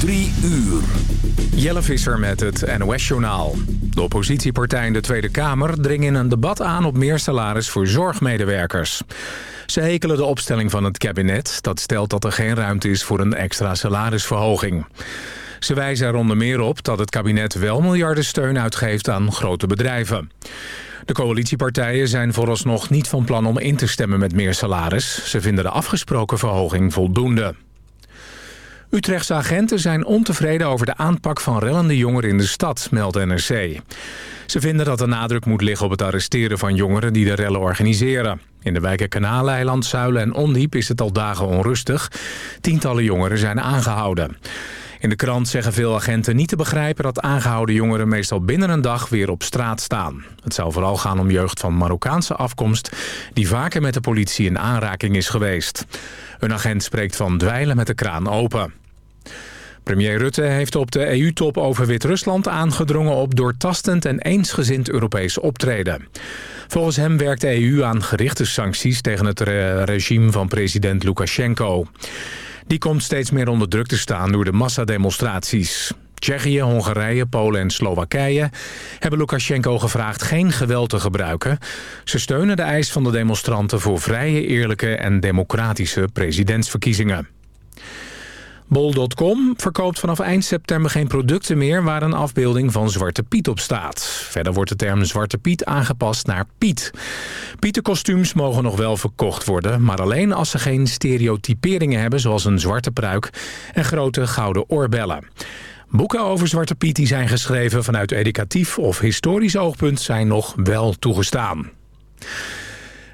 Drie uur. Jelle Visser met het NOS-journaal. De oppositiepartij in de Tweede Kamer dringen in een debat aan op meer salaris voor zorgmedewerkers. Ze hekelen de opstelling van het kabinet. Dat stelt dat er geen ruimte is voor een extra salarisverhoging. Ze wijzen er onder meer op dat het kabinet wel miljarden steun uitgeeft aan grote bedrijven. De coalitiepartijen zijn vooralsnog niet van plan om in te stemmen met meer salaris. Ze vinden de afgesproken verhoging voldoende. Utrechtse agenten zijn ontevreden over de aanpak van rellende jongeren in de stad, meldt NRC. Ze vinden dat de nadruk moet liggen op het arresteren van jongeren die de rellen organiseren. In de wijken Kanaaleiland, Zuilen en Ondiep is het al dagen onrustig. Tientallen jongeren zijn aangehouden. In de krant zeggen veel agenten niet te begrijpen dat aangehouden jongeren meestal binnen een dag weer op straat staan. Het zou vooral gaan om jeugd van Marokkaanse afkomst die vaker met de politie in aanraking is geweest. Een agent spreekt van dweilen met de kraan open. Premier Rutte heeft op de EU-top over Wit-Rusland aangedrongen op doortastend en eensgezind Europees optreden. Volgens hem werkt de EU aan gerichte sancties tegen het regime van president Lukashenko. Die komt steeds meer onder druk te staan door de massademonstraties. Tsjechië, Hongarije, Polen en Slowakije hebben Lukashenko gevraagd geen geweld te gebruiken. Ze steunen de eis van de demonstranten voor vrije, eerlijke en democratische presidentsverkiezingen. Bol.com verkoopt vanaf eind september geen producten meer waar een afbeelding van Zwarte Piet op staat. Verder wordt de term Zwarte Piet aangepast naar Piet. Pietenkostuums mogen nog wel verkocht worden, maar alleen als ze geen stereotyperingen hebben zoals een zwarte pruik en grote gouden oorbellen. Boeken over Zwarte Piet die zijn geschreven vanuit educatief of historisch oogpunt zijn nog wel toegestaan.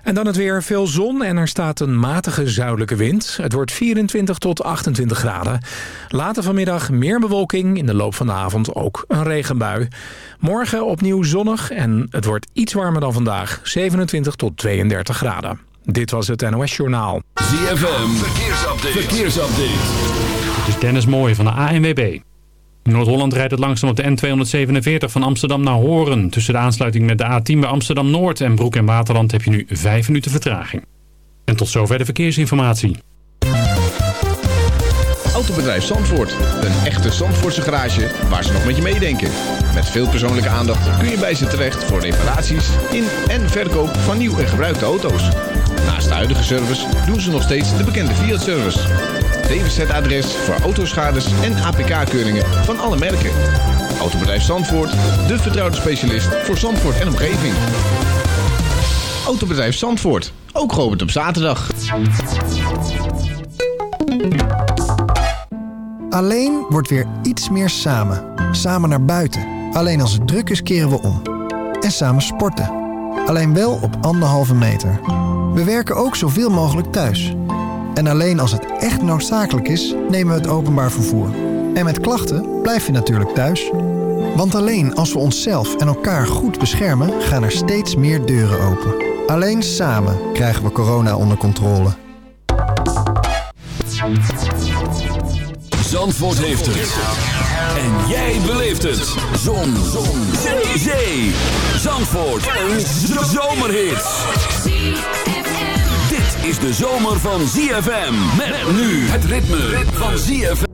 En dan het weer. Veel zon en er staat een matige zuidelijke wind. Het wordt 24 tot 28 graden. Later vanmiddag meer bewolking. In de loop van de avond ook een regenbui. Morgen opnieuw zonnig en het wordt iets warmer dan vandaag. 27 tot 32 graden. Dit was het NOS Journaal. ZFM. Verkeersupdate. Verkeersupdate. Dit is Dennis Mooij van de ANWB. Noord-Holland rijdt het langzaam op de N247 van Amsterdam naar Horen. Tussen de aansluiting met de A10 bij Amsterdam-Noord en Broek en Waterland heb je nu 5 minuten vertraging. En tot zover de verkeersinformatie. Autobedrijf Zandvoort. Een echte Zandvoortse garage waar ze nog met je meedenken. Met veel persoonlijke aandacht kun je bij ze terecht voor reparaties in en verkoop van nieuw en gebruikte auto's. Naast de huidige service doen ze nog steeds de bekende Fiat-service. DWZ-adres voor autoschades en APK-keuringen van alle merken. Autobedrijf Zandvoort, de vertrouwde specialist voor Zandvoort en omgeving. Autobedrijf Zandvoort, ook geopend op zaterdag. Alleen wordt weer iets meer samen. Samen naar buiten. Alleen als het druk is keren we om. En samen sporten. Alleen wel op anderhalve meter. We werken ook zoveel mogelijk thuis. En alleen als het echt noodzakelijk is, nemen we het openbaar vervoer. En met klachten blijf je natuurlijk thuis. Want alleen als we onszelf en elkaar goed beschermen, gaan er steeds meer deuren open. Alleen samen krijgen we corona onder controle. Zandvoort heeft het. En jij beleeft het. Zon. Zon. Zee. Zandvoort. Een zomerhit is de zomer van ZFM. Met nu het ritme, van ZFM.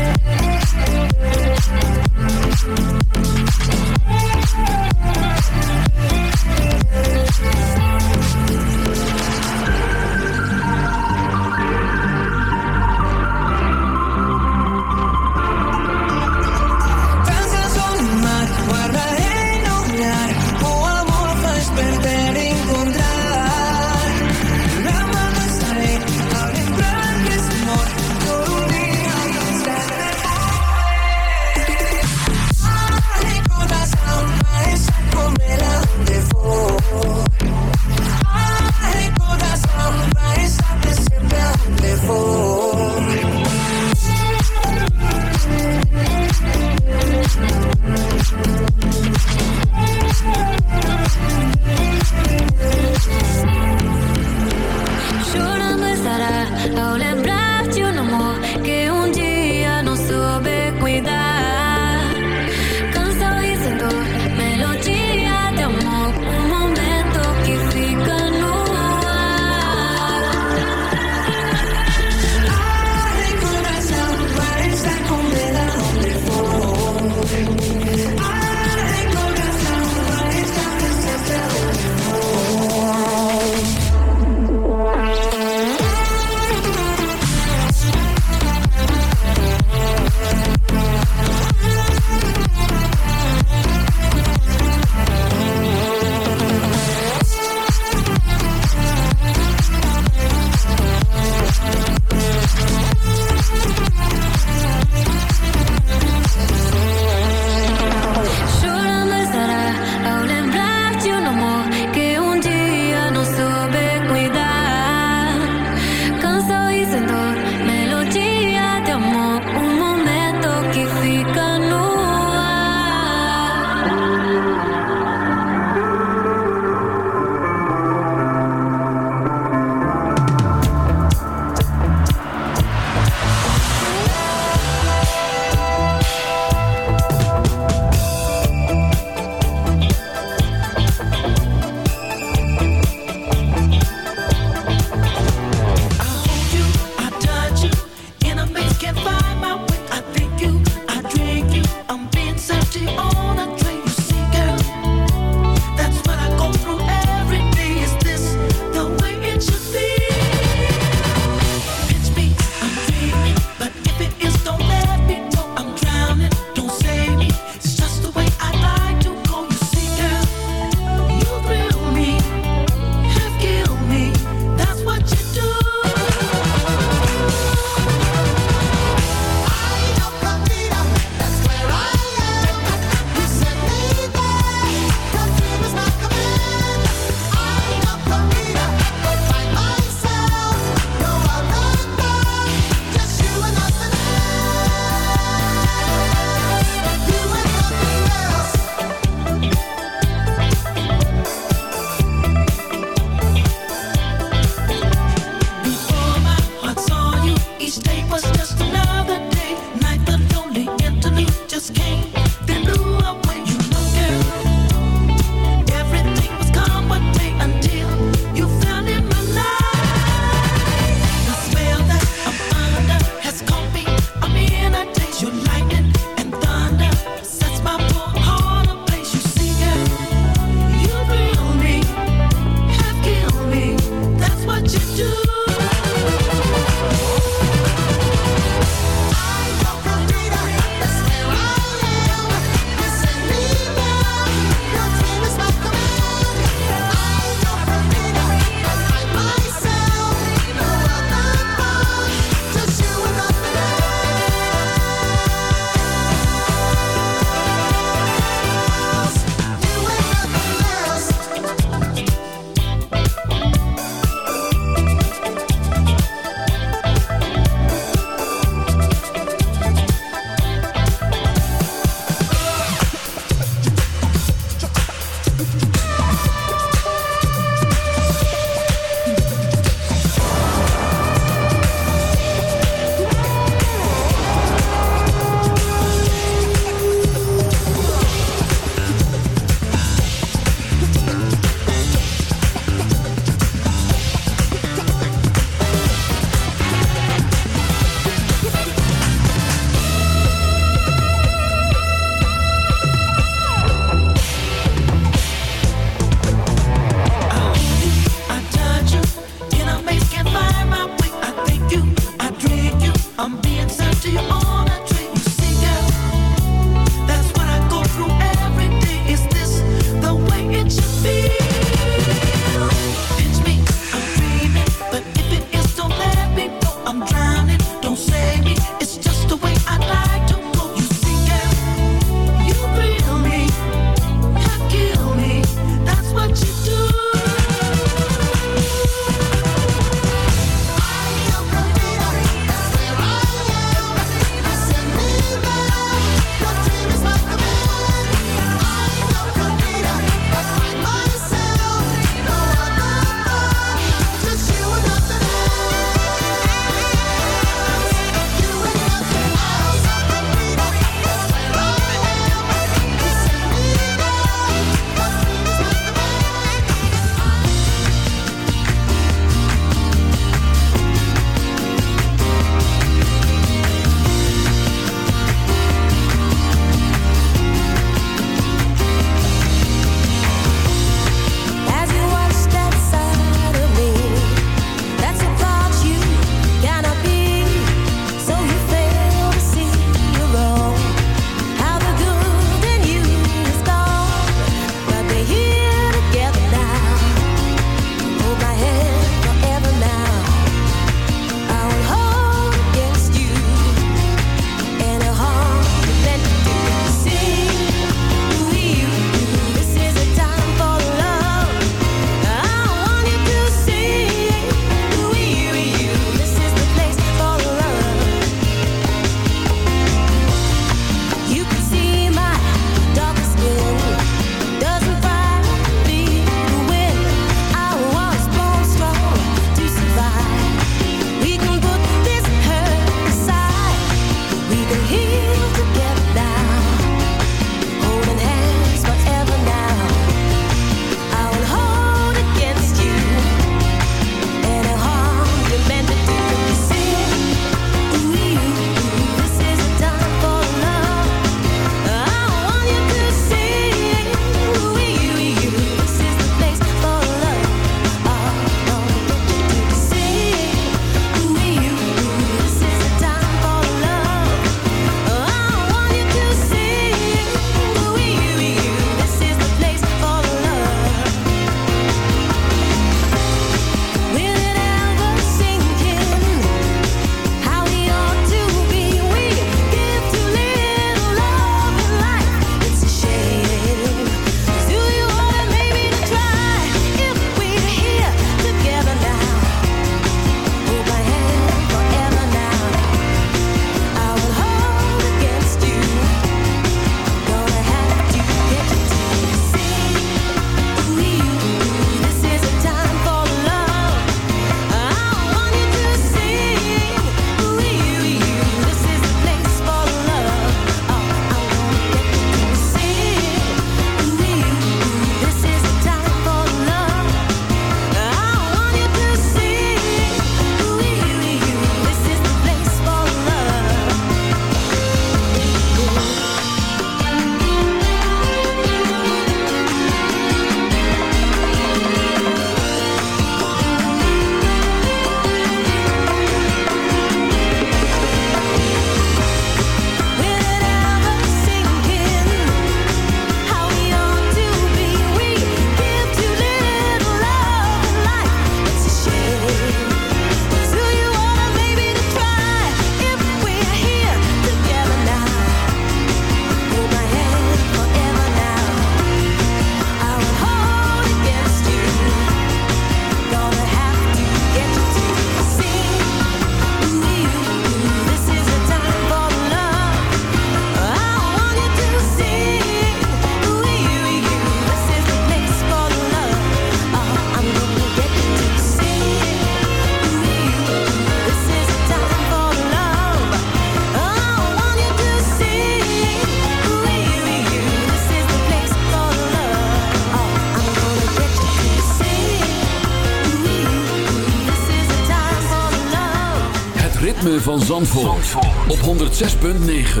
Van Zandvoort, op 106.9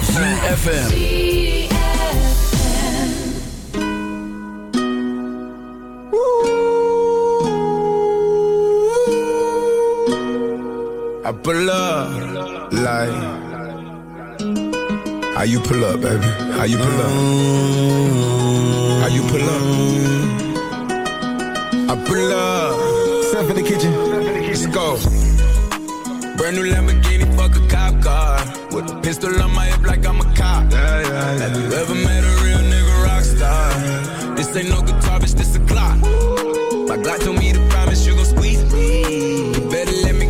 CFFM I pull up like How you pull up, baby? How you pull up? How you pull up? I pull up. Step in the kitchen. Let's go. Brand new Lamborghini, fuck a cop car. With a pistol on my hip like I'm a cop. Yeah, yeah, yeah. Have you ever met a real nigga rock star? This ain't no guitar, bitch, this a clock. My Glock told me to promise you gon' squeeze me. You better let me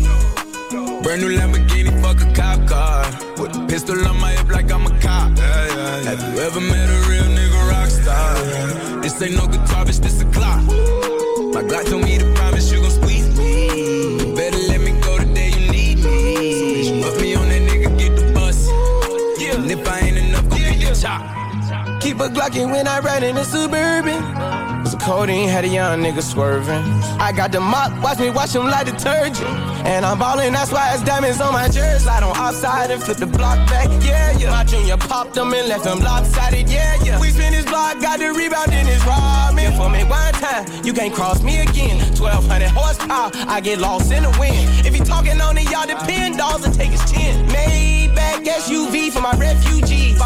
Brand new Lamborghini, fuck a cop car. With a pistol on my hip like I'm a cop. Have you ever met a real nigga rock star? This ain't no guitar, bitch, this a clock. My Glock told me to promise you gon' squeeze me. You better let me go the day you need me. So bitch, me on that nigga, get the bus. And if I ain't enough, go get the chop. Keep a Glockin' when I ride in the Suburban. Cause the codeine had a young nigga swerving. I got the mop, watch me wash him like detergent. And I'm ballin', that's why it's diamonds on my jersey. Slide on outside and flip the block back, yeah, yeah. My junior popped them and left them lopsided, yeah, yeah. We spin this block, got the rebound in his robbing. For me one time, you can't cross me again. 1200 horsepower, I get lost in the wind. If he talking on it, y'all depend, dolls and take his chin. Maybach SUV for my refugees.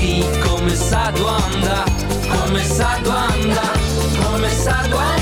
qui come sa kom eens come sa tu kom come sa.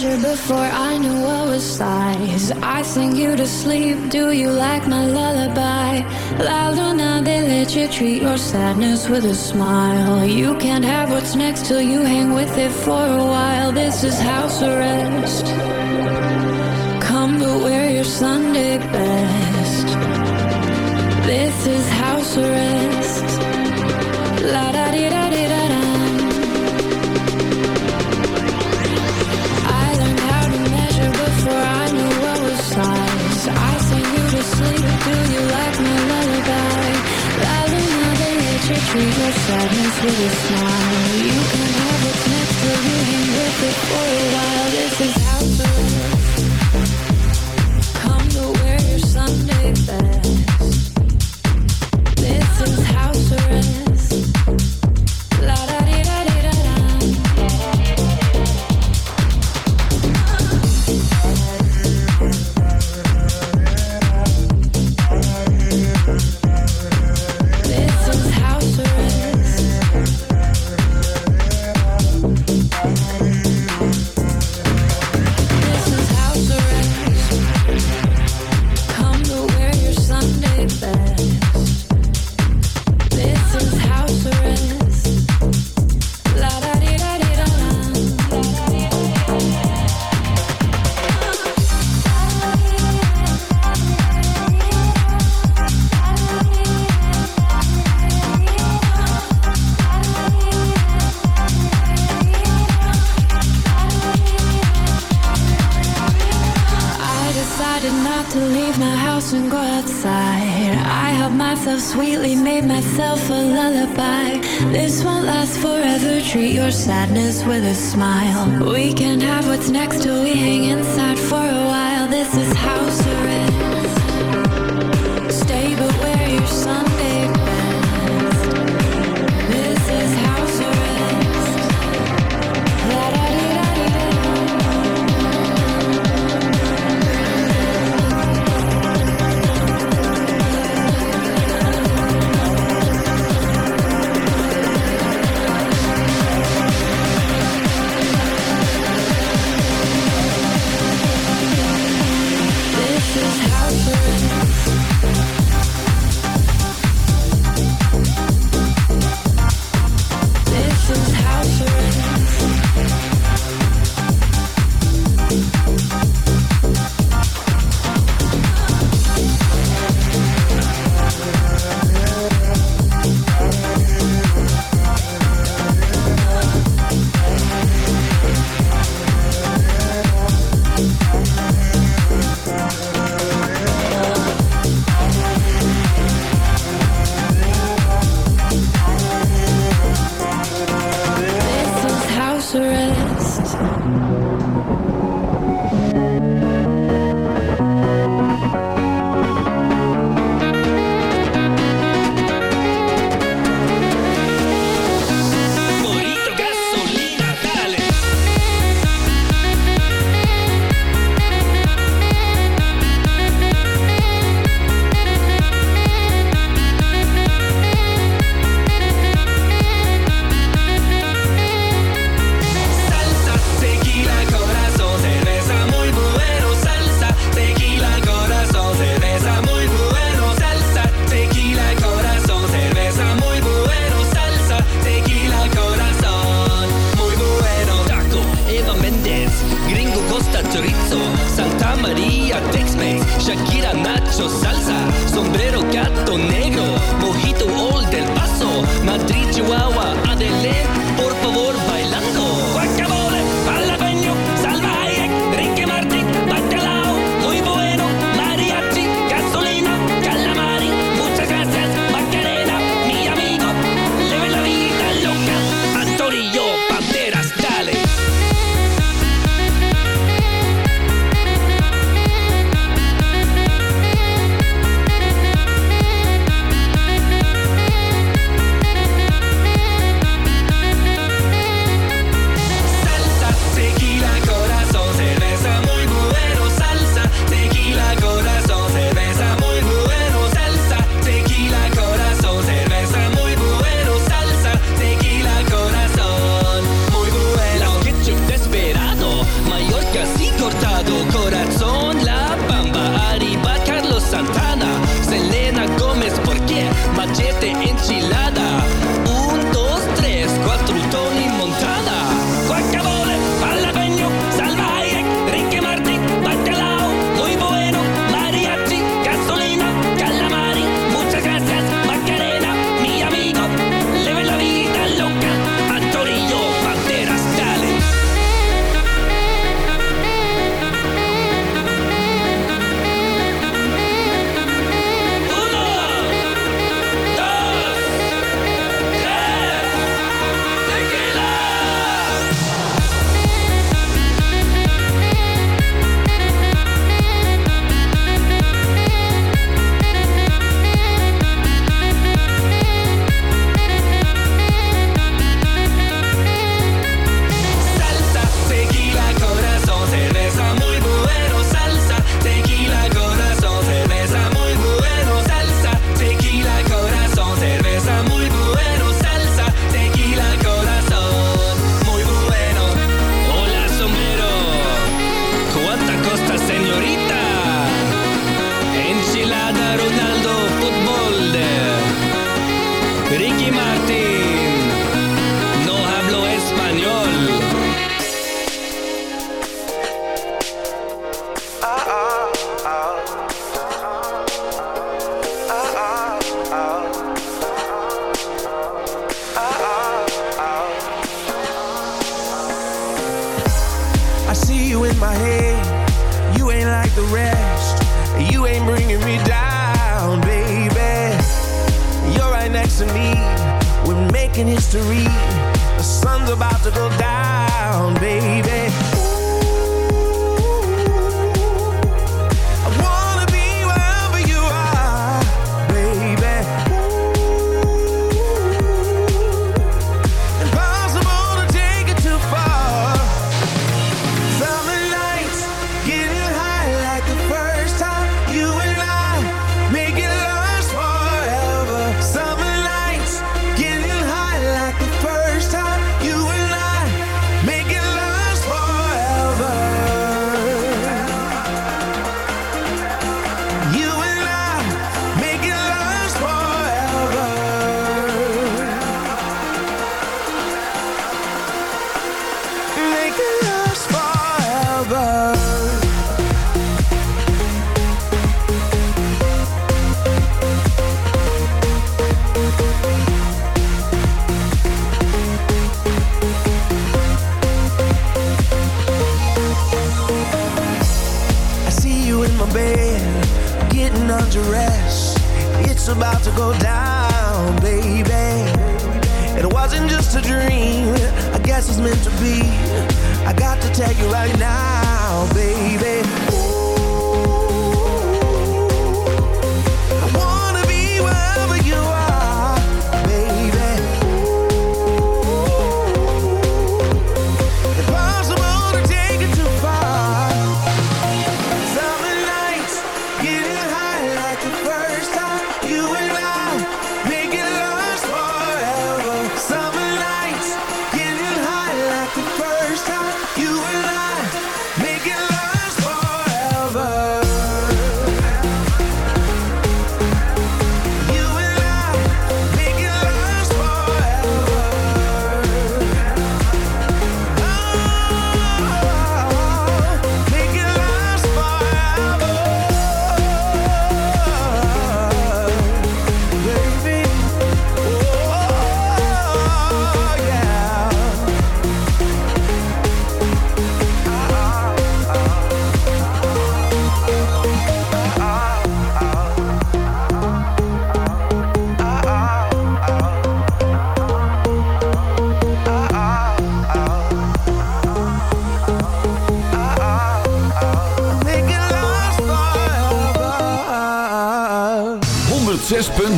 Knew what was size. I sing you to sleep. Do you like my lullaby? La luna, they let you treat your sadness with a smile. You can't have what's next till you hang with it for a while. This is house arrest. Come but wear your Sunday best. This is house arrest. La sadness with a smile. You can have what's next till you with it for a while. This is myself made myself a lullaby. This won't last forever. Treat your sadness with a smile. We can have what's next till we hang inside for a while. This is house arrest. Stay but wear your Sunday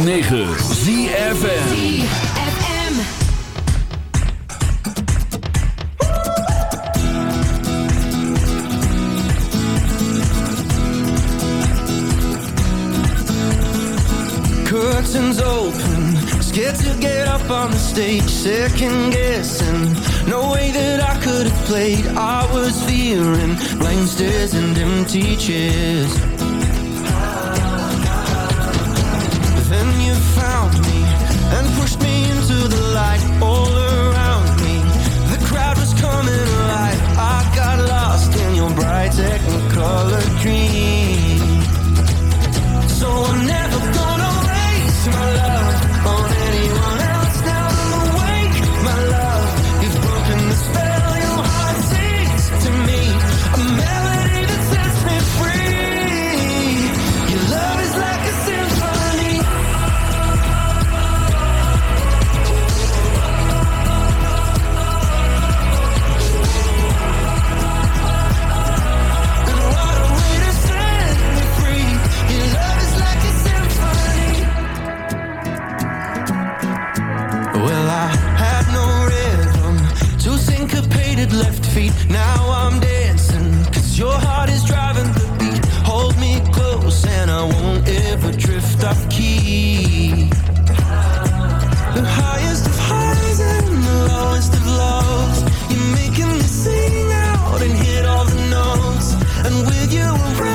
106.9 ZFN Curtains open, scared to get up on the stage, second guessing. No way that I could have played, I was fearing blank and empty chairs. screen with you. around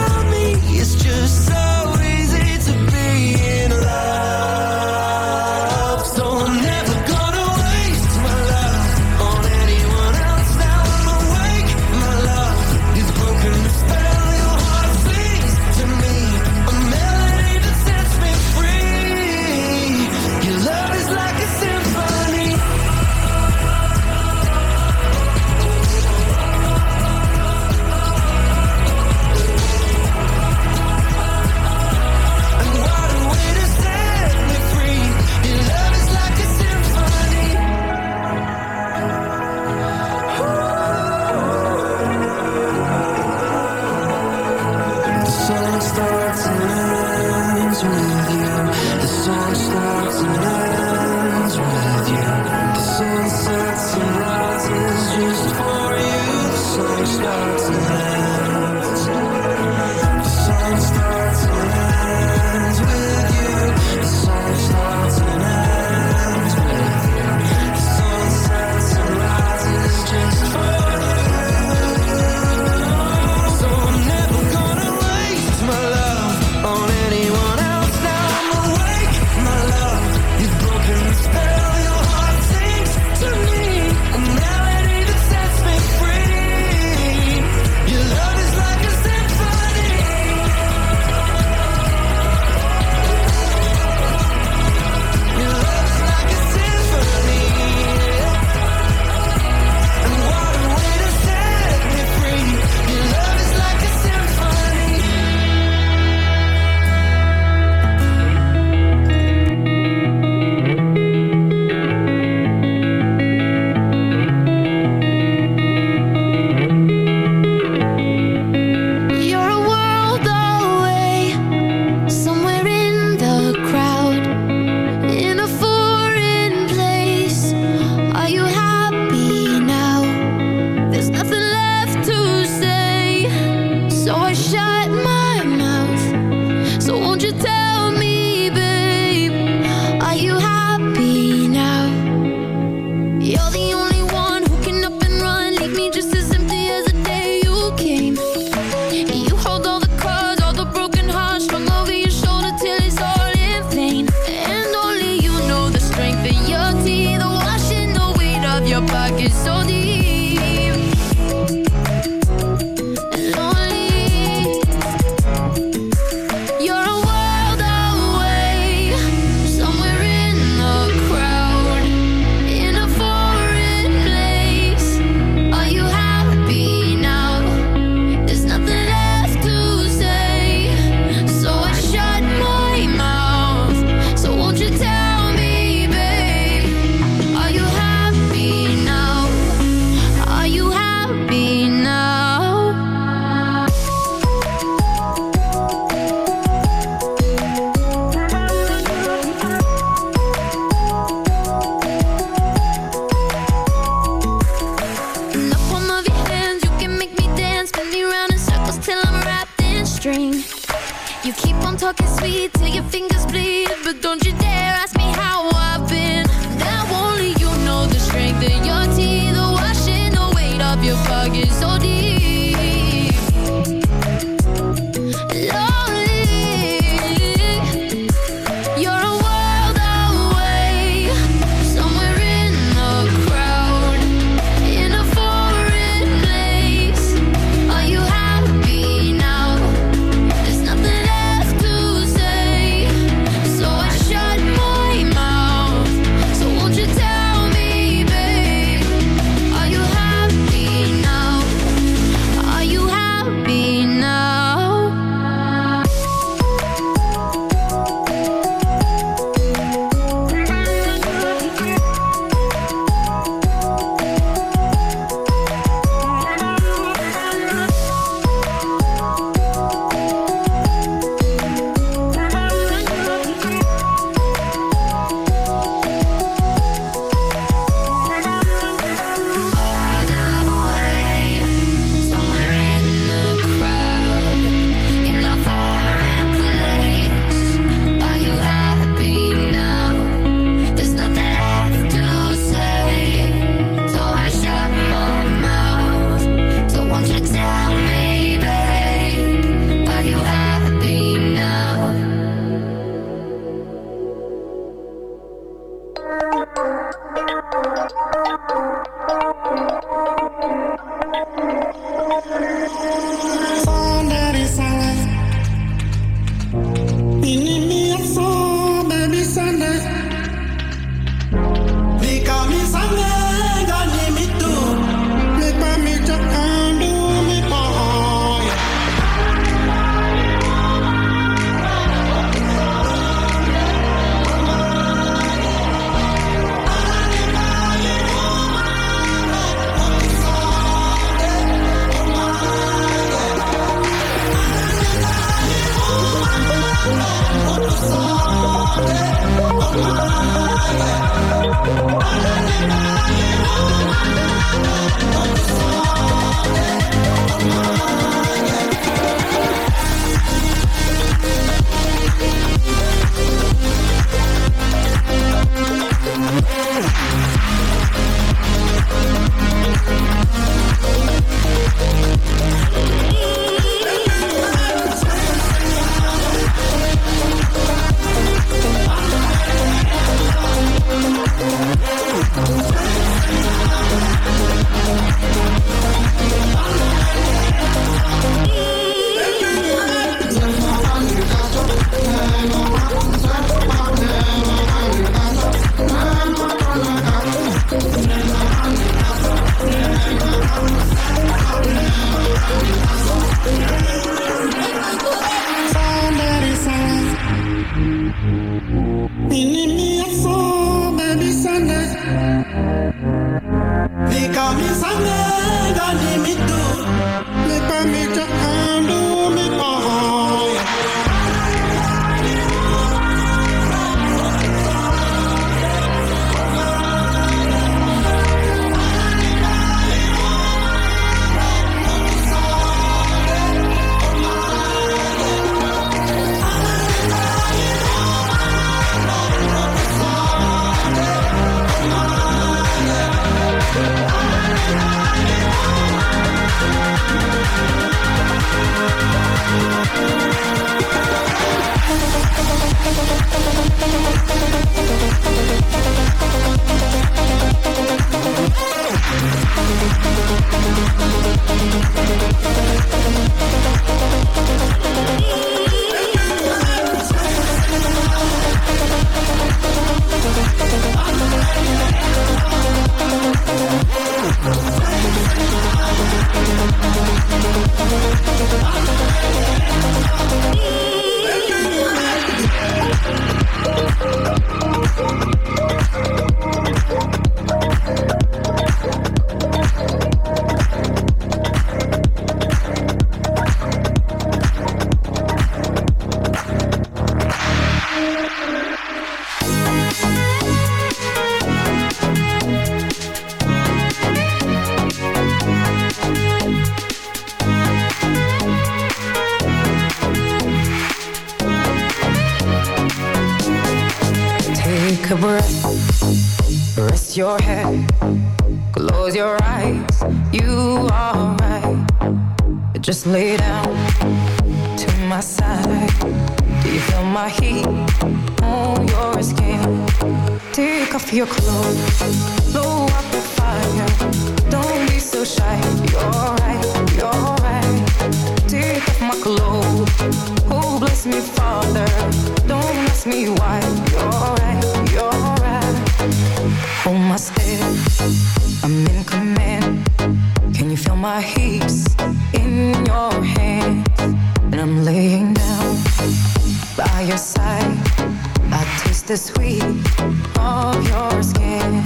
of your skin.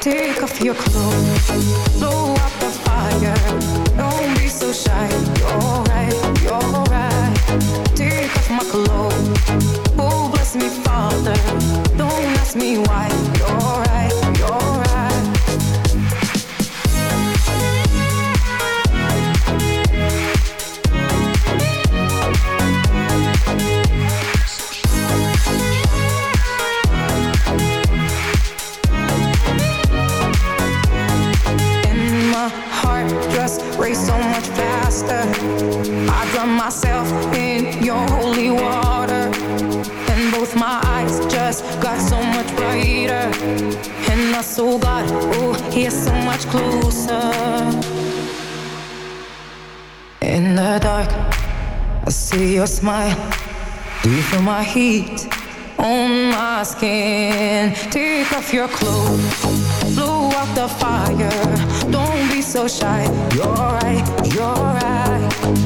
Take off your clothes, blow up the fire. Don't be so shy. You're right, you're right. Take off my clothes. Oh, bless me, Father. Don't ask me why. You're right. Myself in your holy water. And both my eyes just got so much brighter. And my soul got, oh, here so much closer. In the dark, I see your smile. Do you feel my heat on my skin? Take off your clothes, blow out the fire. Don't be so shy. You're right, you're right